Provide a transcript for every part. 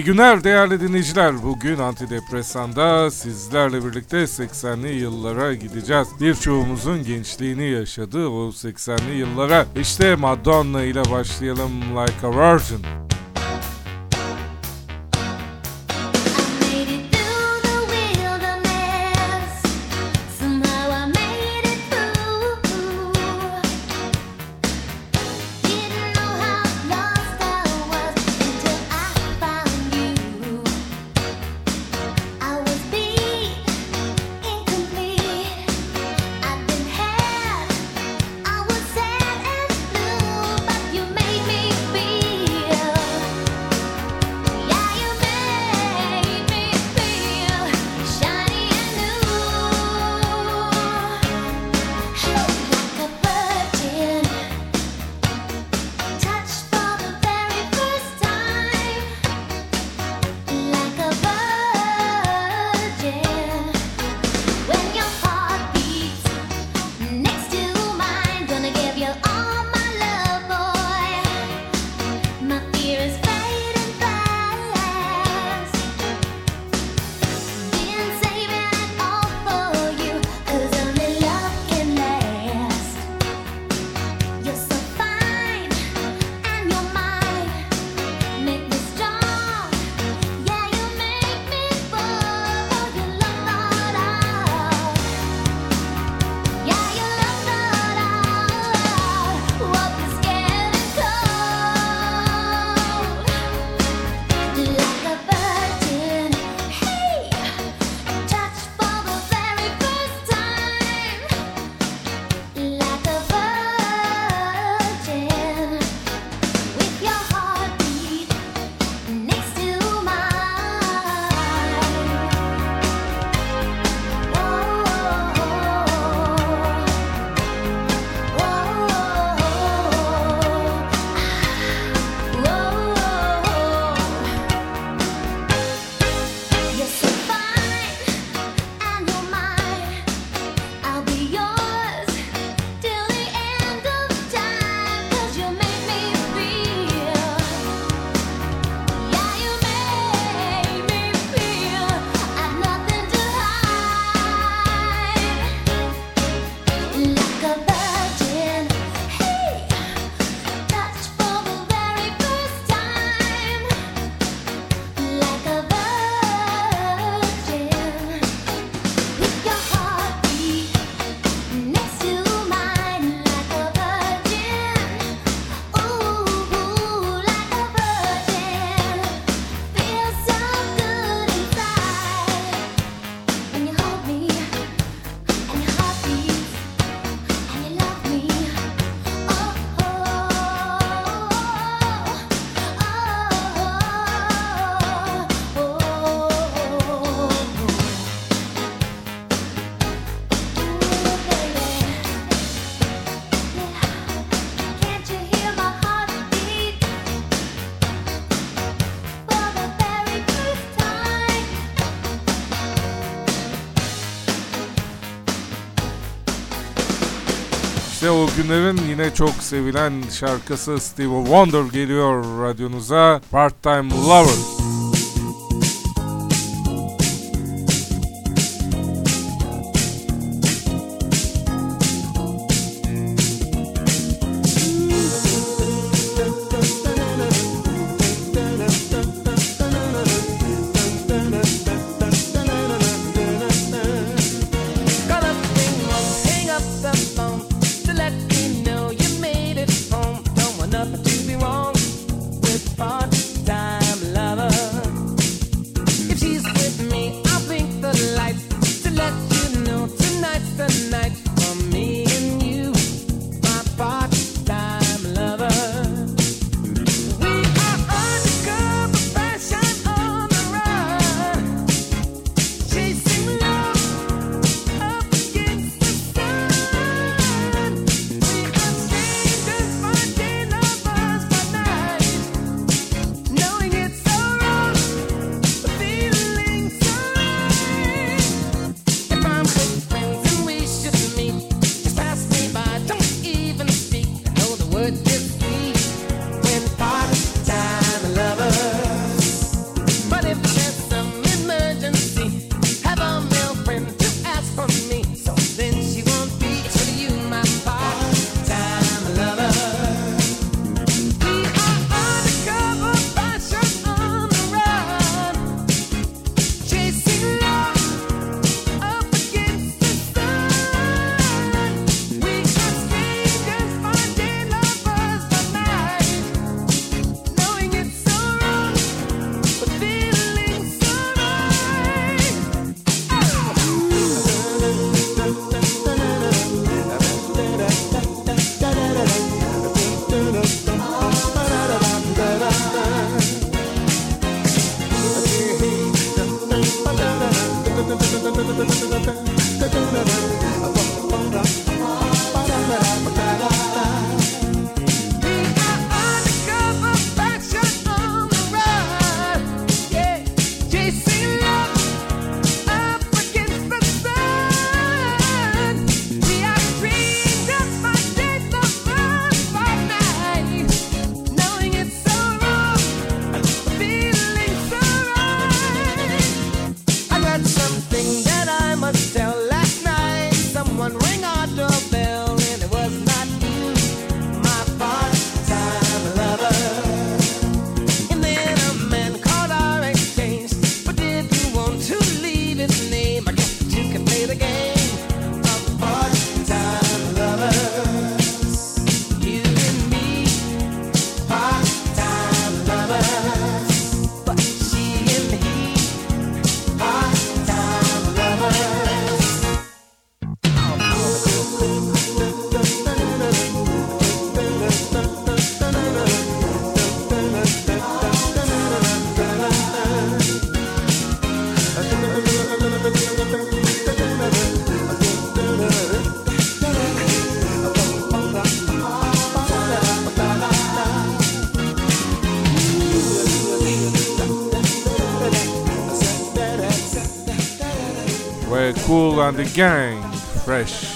İyi günler değerli dinleyiciler. Bugün Antidepresan'da sizlerle birlikte 80'li yıllara gideceğiz. Birçoğumuzun gençliğini yaşadığı o 80'li yıllara. İşte Madonna ile başlayalım Like a Virgin. Günlerin yine çok sevilen şarkısı Stevie Wonder geliyor radyonuza. Part Time lover the the Gang Fresh.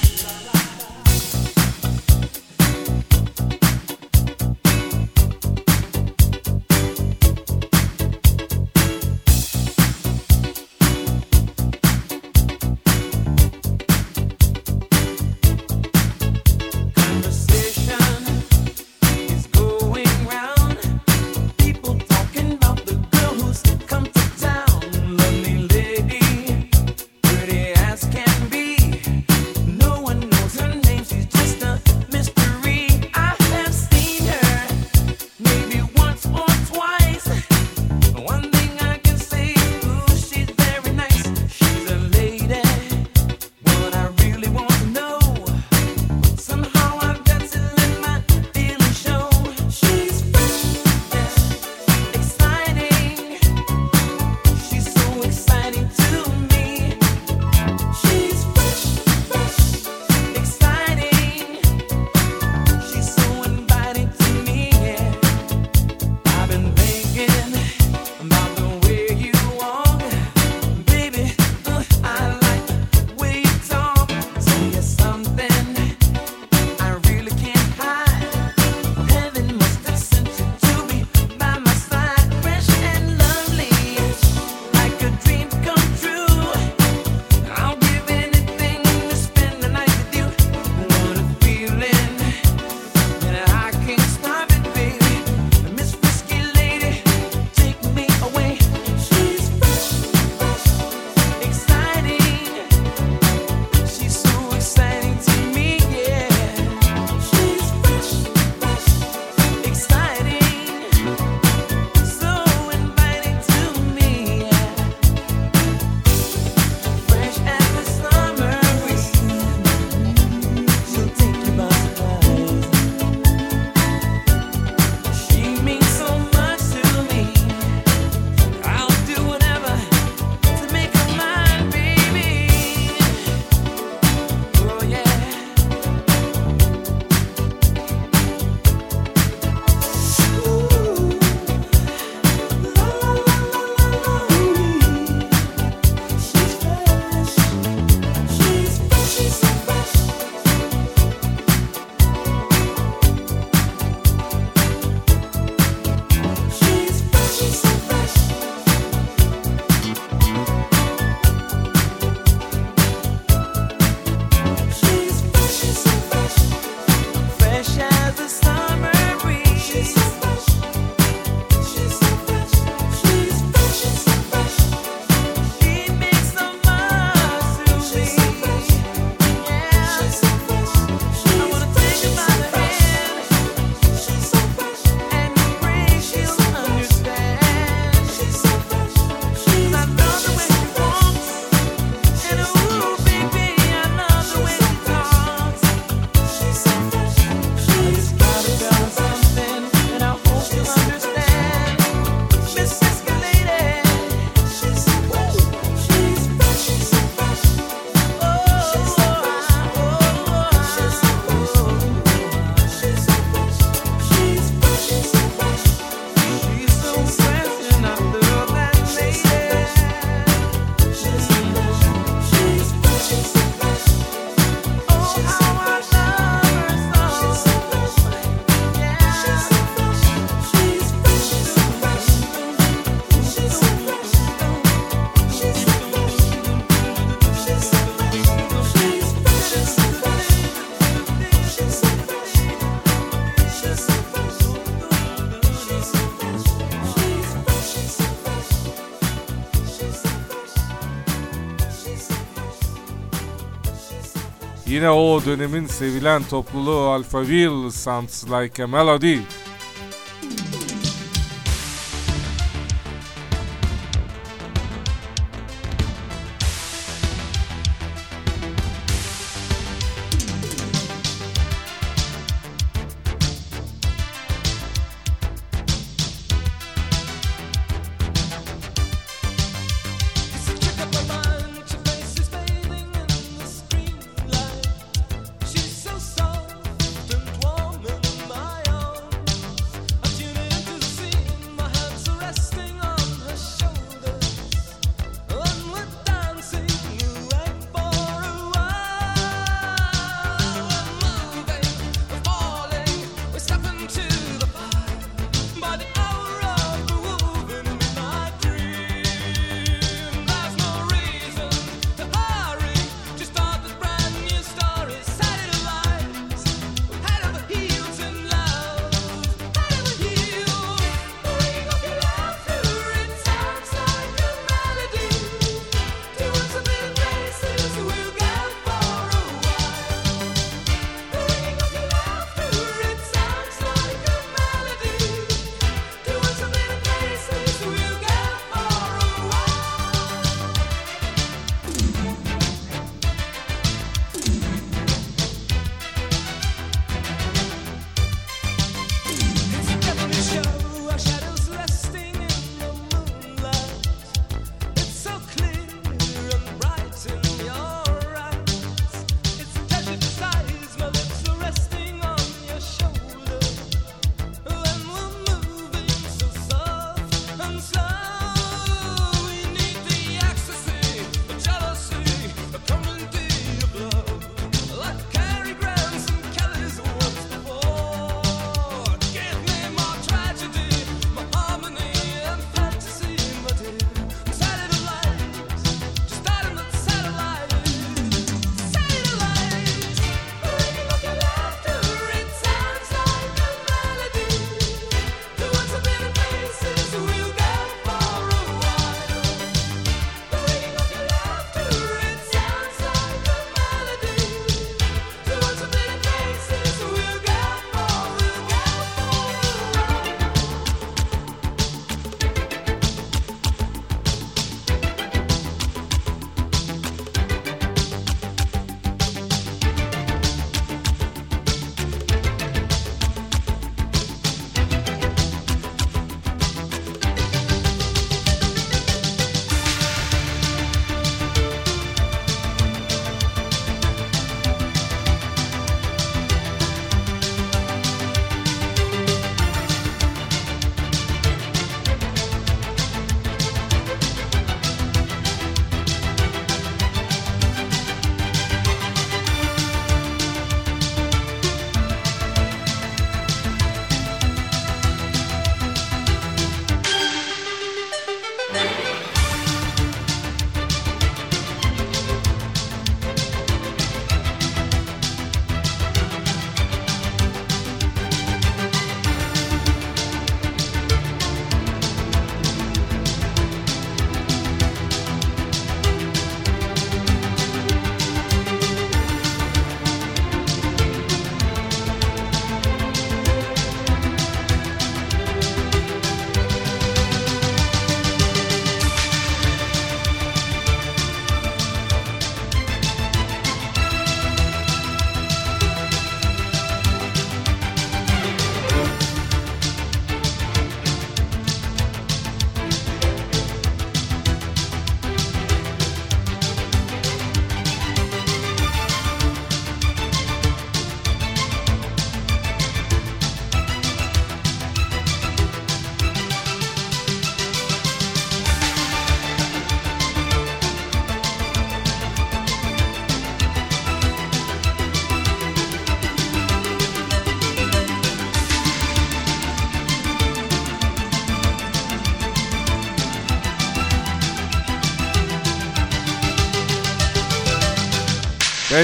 Yine o dönemin sevilen topluluğu Alphaville Sounds Like a Melody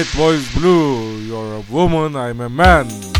Bad Boys Blue, You're a Woman, I'm a Man.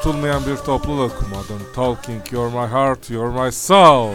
Unutulmayan bir topluluk. Modern Talking, You're My Heart, You're My Soul.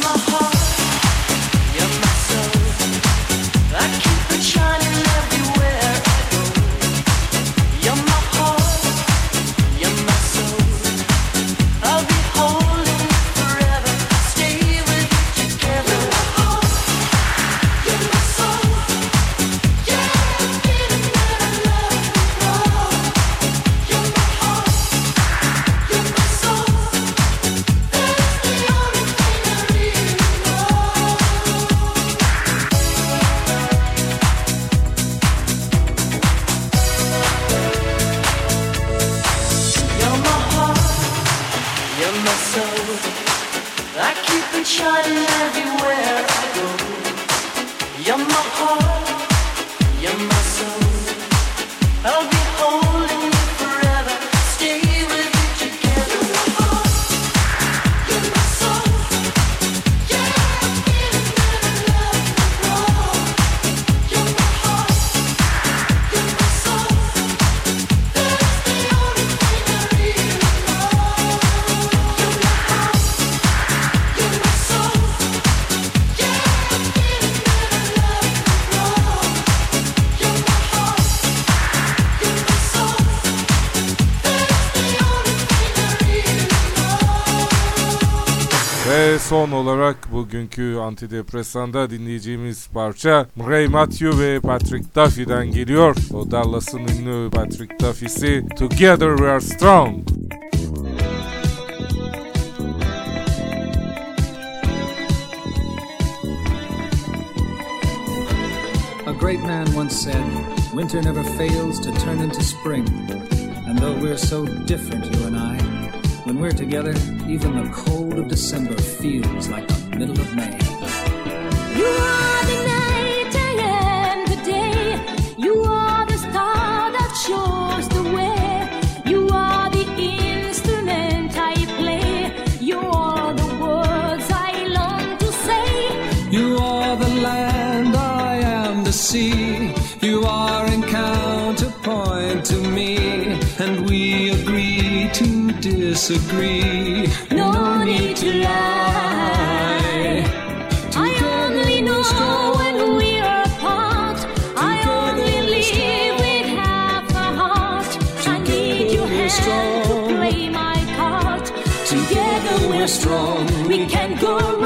my heart. son olarak bugünkü antidepresanda dinleyeceğimiz parça Ray Matthew ve Patrick Duffy'den geliyor. O Dallas'ın ünlü Patrick Duffy'si Together We Are Strong. A great man once said, Winter never fails to turn into spring. And though we're so different, you and I, when we're together, even the cold of December feels like the middle of May. disagree. No need to lie. Together I only know when we are apart. I only live with half a heart. Together I need your hand strong. to play my part. Together, Together we're strong. We can go.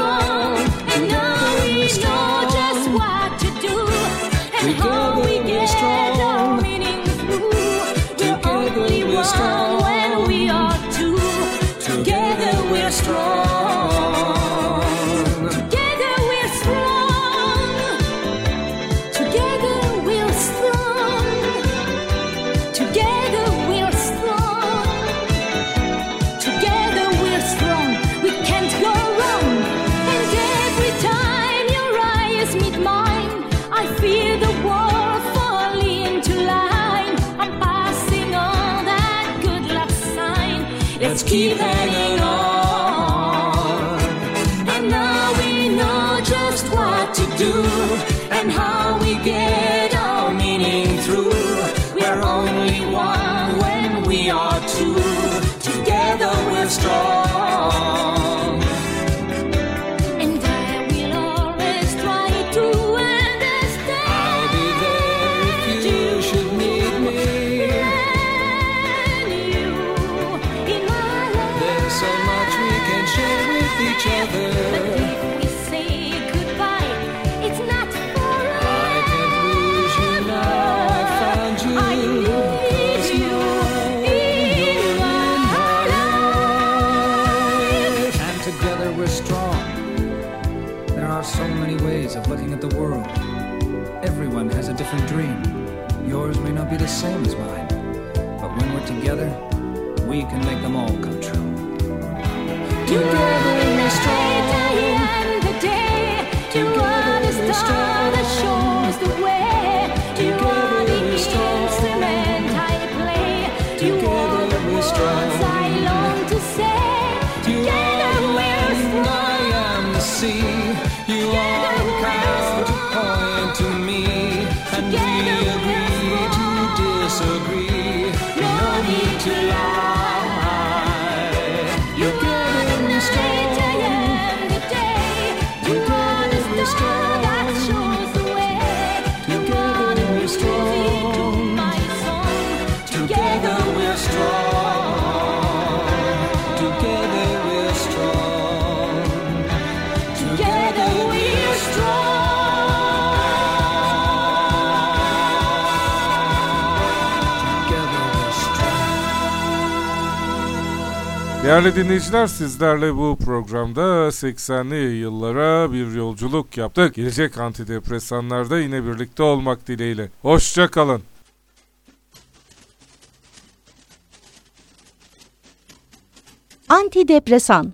Değerli dinleyiciler sizlerle bu programda 80'li yıllara bir yolculuk yaptık. Gelecek antidepresanlarda yine birlikte olmak dileğiyle. Hoşçakalın. Antidepresan